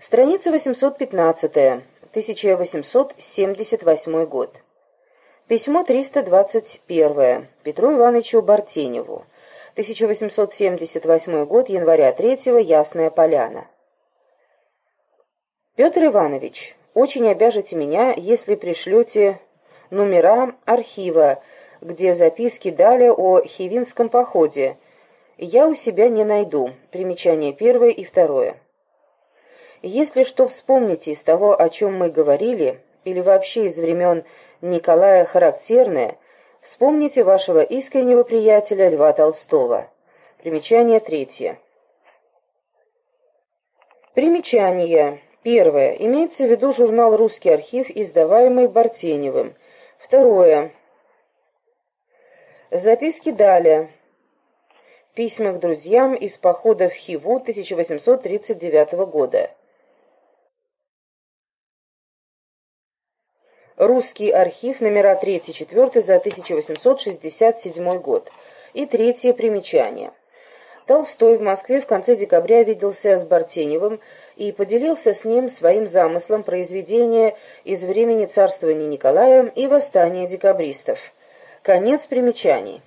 Страница 815, 1878 год. Письмо 321 Петру Ивановичу Бартеневу. 1878 год, января 3 Ясная Поляна. Петр Иванович, очень обяжете меня, если пришлете номера архива, где записки дали о Хивинском походе. Я у себя не найду. Примечание первое и второе. Если что вспомните из того, о чем мы говорили, или вообще из времен Николая характерное, вспомните вашего искреннего приятеля Льва Толстого. Примечание третье. Примечание. Первое. Имеется в виду журнал «Русский архив», издаваемый Бартеневым. Второе. Записки далее. Письма к друзьям из похода в Хиву 1839 года. Русский архив, номера 3-4 за 1867 год. И третье примечание. Толстой в Москве в конце декабря виделся с Бартеневым и поделился с ним своим замыслом произведения из времени царствования Николая и восстания декабристов. Конец примечаний.